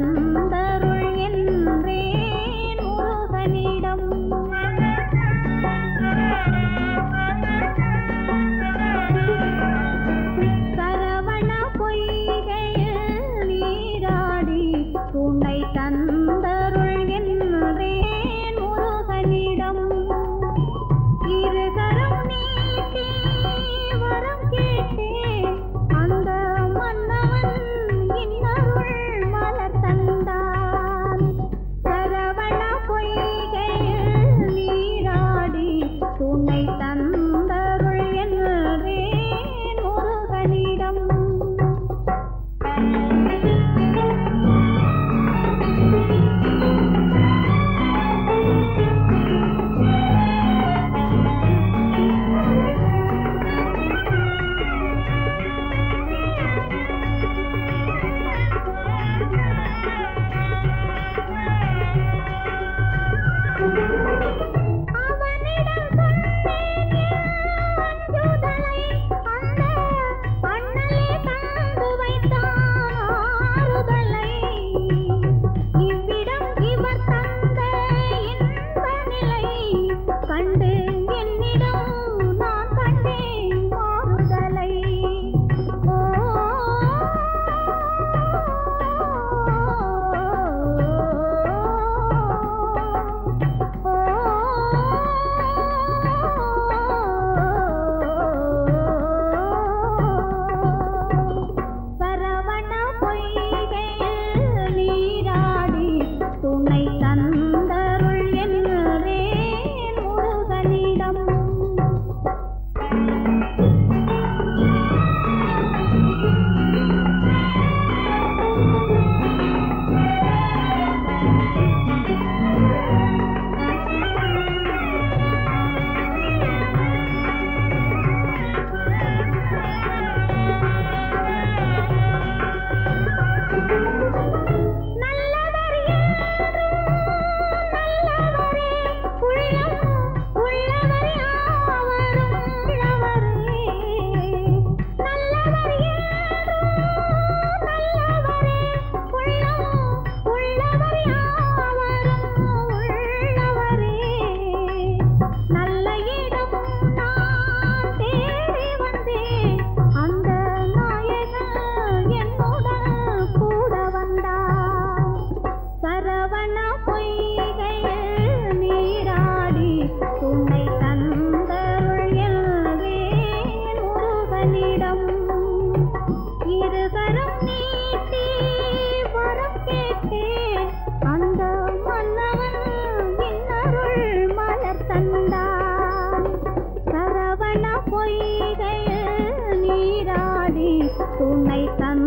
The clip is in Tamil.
ஞானம் துணை தன்